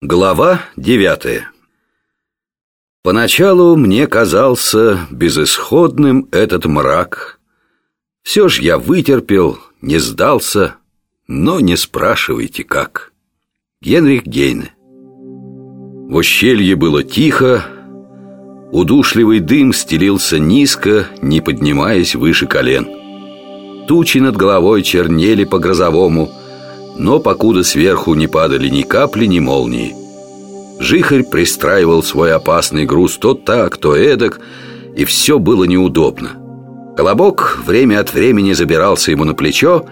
Глава девятая Поначалу мне казался безысходным этот мрак. Все ж я вытерпел, не сдался, но не спрашивайте как. Генрих Гейне В ущелье было тихо, удушливый дым стелился низко, не поднимаясь выше колен. Тучи над головой чернели по-грозовому, но покуда сверху не падали ни капли, ни молнии. Жихарь пристраивал свой опасный груз то так, то эдак, и все было неудобно. Колобок время от времени забирался ему на плечо,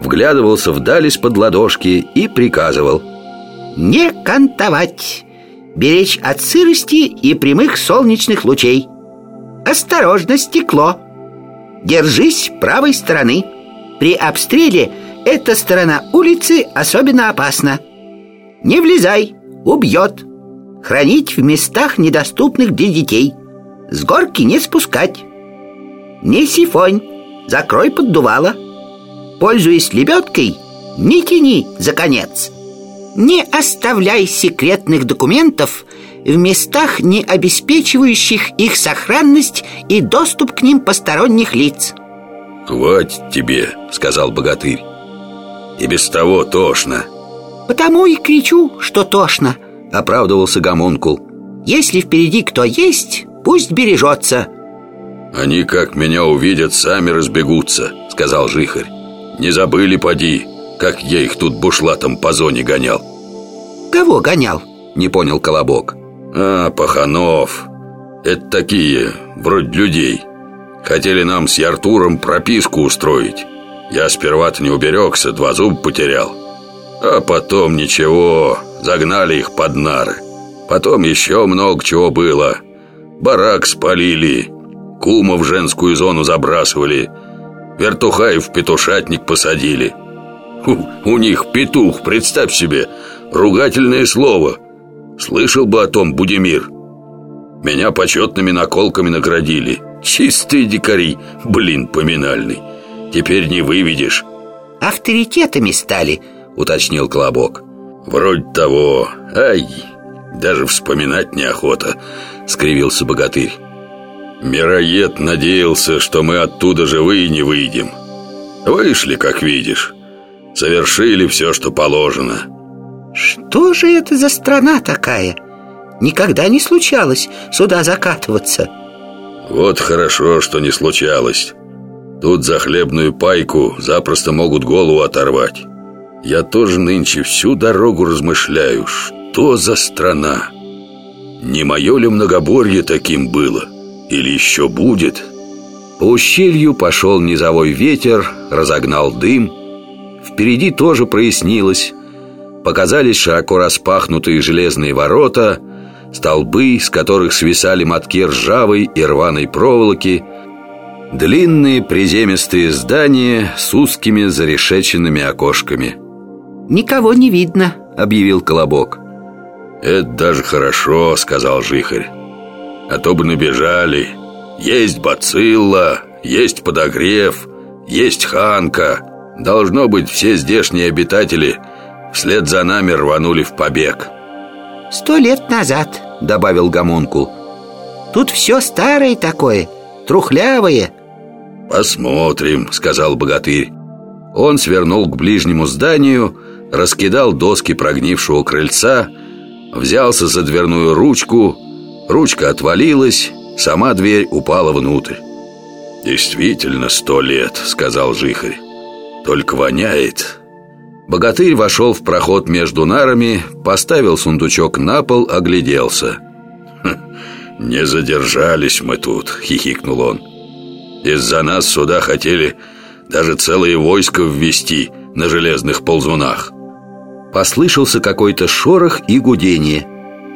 вглядывался вдаль из-под ладошки и приказывал «Не кантовать, беречь от сырости и прямых солнечных лучей. Осторожно, стекло! Держись правой стороны. При обстреле эта сторона улицы особенно опасна. Не влезай, убьет. Хранить в местах, недоступных для детей. С горки не спускать. Не сифонь, закрой поддувало. Пользуясь лебедкой, не тяни за конец. Не оставляй секретных документов в местах, не обеспечивающих их сохранность и доступ к ним посторонних лиц. «Хватит тебе», — сказал богатырь. И без того тошно. Потому и кричу, что тошно. Оправдывался гомункул. Если впереди кто есть, пусть бережется. Они как меня увидят, сами разбегутся Сказал Жихарь. Не забыли, поди, как я их тут бушлатом по зоне гонял. Кого гонял? Не понял Колобок. А, паханов. Это такие, вроде людей. Хотели нам с Яртуром прописку устроить я сперва-то не уберегся, два зуба потерял. А потом ничего, загнали их под нары. Потом еще много чего было. Барак спалили Кума в женскую зону забрасывали Вертухаев в петушатник посадили. У, у них петух, представь себе Ругательное слово. Слышал бы о том Будимир. Меня почетными наколками наградили. Чистые дикари, блин, поминальный Теперь не выведешь. Авторитетами стали, уточнил Колобок. Вроде того. Ай, даже вспоминать неохота Скривился богатырь. Мироед надеялся, что мы оттуда живые не выйдем. Вышли, как видишь. Совершили все, что положено. Что же это за страна такая? Никогда не случалось сюда закатываться. Вот хорошо, что не случалось Тут за хлебную пайку запросто могут голову оторвать Я тоже нынче всю дорогу размышляю Что за страна? Не мое ли многоборье таким было? Или еще будет? По ущелью пошел низовой ветер Разогнал дым Впереди тоже прояснилось Показались широко распахнутые железные ворота Столбы, с которых свисали мотки ржавой и рваной проволоки – Длинные приземистые здания с узкими зарешеченными окошками. «Никого не видно», — объявил Колобок. «Это даже хорошо», — сказал Жихарь. «А то бы набежали. Есть бацилла, есть подогрев, есть ханка. Должно быть, все здешние обитатели вслед за нами рванули в побег «Сто лет назад», — добавил Гомункул. «Тут все старое такое, трухлявое «Посмотрим», — сказал богатырь. Он свернул к ближнему зданию Раскидал доски прогнившего крыльца Взялся за дверную ручку Ручка отвалилась Сама дверь упала внутрь. «Действительно сто лет», — сказал Жихарь «Только воняет». Богатырь вошел в проход между нарами Поставил сундучок на пол, огляделся. «Хм, «Не задержались мы тут», — хихикнул он из-за нас сюда хотели даже целые войска ввести на железных ползунах Послышался какой-то шорох и гудение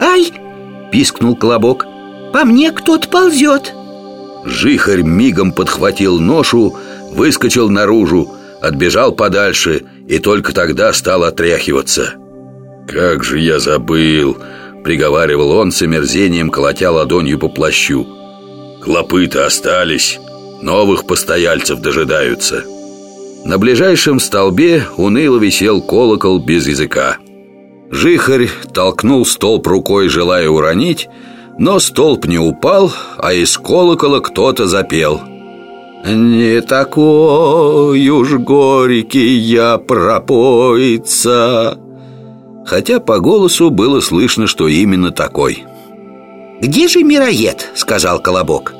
«Ай!» – пискнул Колобок «По мне кто-то ползет!» Жихарь мигом подхватил ношу, выскочил наружу, отбежал подальше и только тогда стал отряхиваться «Как же я забыл!» – приговаривал он с омерзением, колотя ладонью по плащу «Клопы-то остались!» Новых постояльцев дожидаются. На ближайшем столбе уныло висел колокол без языка. Жихарь толкнул столб рукой, желая уронить Но столб не упал, а из колокола кто-то запел. «Не такой уж горький я пропоица» Хотя по голосу было слышно, что именно такой. «Где же мироед?» — сказал Колобок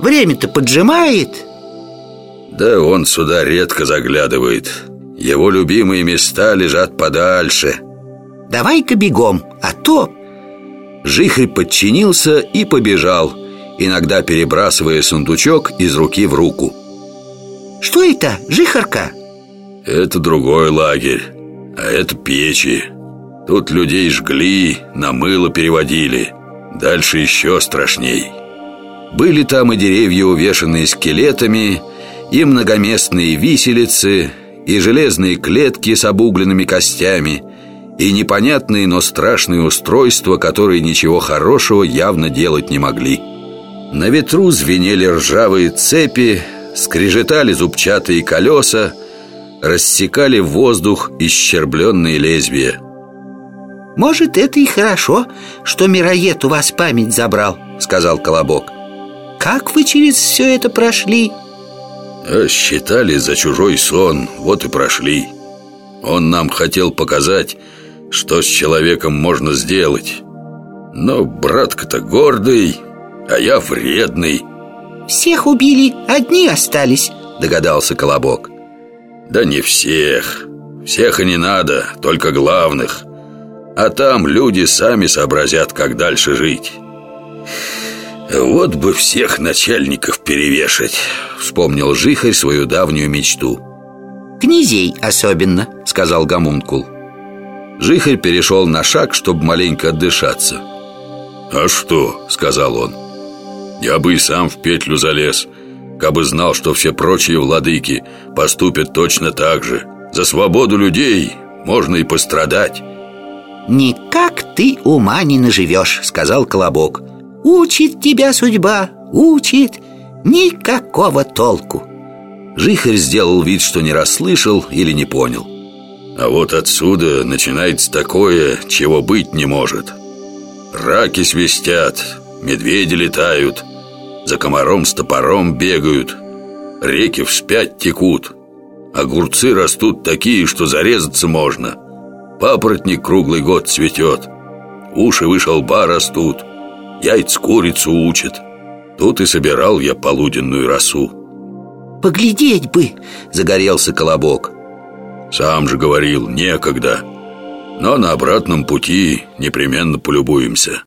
«Время-то поджимает» Да он сюда редко заглядывает. Его любимые места лежат подальше. Давай-ка бегом, а то...» Жихрь подчинился и побежал Иногда перебрасывая сундучок из руки в руку. «Что это, Жихарка?» Это другой лагерь, а это печи. Тут людей жгли, на мыло переводили. Дальше еще страшней Были там и деревья, увешанные скелетами И многоместные виселицы И железные клетки с обугленными костями И непонятные, но страшные устройства Которые ничего хорошего явно делать не могли. На ветру звенели ржавые цепи Скрежетали зубчатые колеса Рассекали воздух исчербленные лезвия. «Может, это и хорошо, что мироед у вас память забрал», — сказал Колобок «Как вы через все это прошли?» а Считали за чужой сон, вот и прошли. Он нам хотел показать, что с человеком можно сделать. Но братка-то гордый, а я вредный. «Всех убили, одни остались», — догадался Колобок. Да не всех. Всех и не надо, только главных. А там люди сами сообразят, как дальше жить Вот бы всех начальников перевешать Вспомнил Жихарь свою давнюю мечту. «Князей особенно», — сказал Гамункул Жихарь перешел на шаг, чтобы маленько отдышаться. «А что?» — сказал он. «Я бы и сам в петлю залез Кабы знал, что все прочие владыки Поступят точно так же. За свободу людей можно и пострадать. «Никак ты ума не наживешь», — сказал Колобок «Учит тебя судьба, учит, никакого толку» Жихарь сделал вид, что не расслышал или не понял. А вот отсюда начинается такое, чего быть не может. Раки свистят, медведи летают За комаром с топором бегают Реки вспять текут. Огурцы растут такие, что зарезаться можно — Папоротник круглый год цветет Уши выше лба растут Яйц курицу учат. Тут и собирал я полуденную росу. Поглядеть бы, загорелся колобок. Сам же говорил, некогда. Но на обратном пути непременно полюбуемся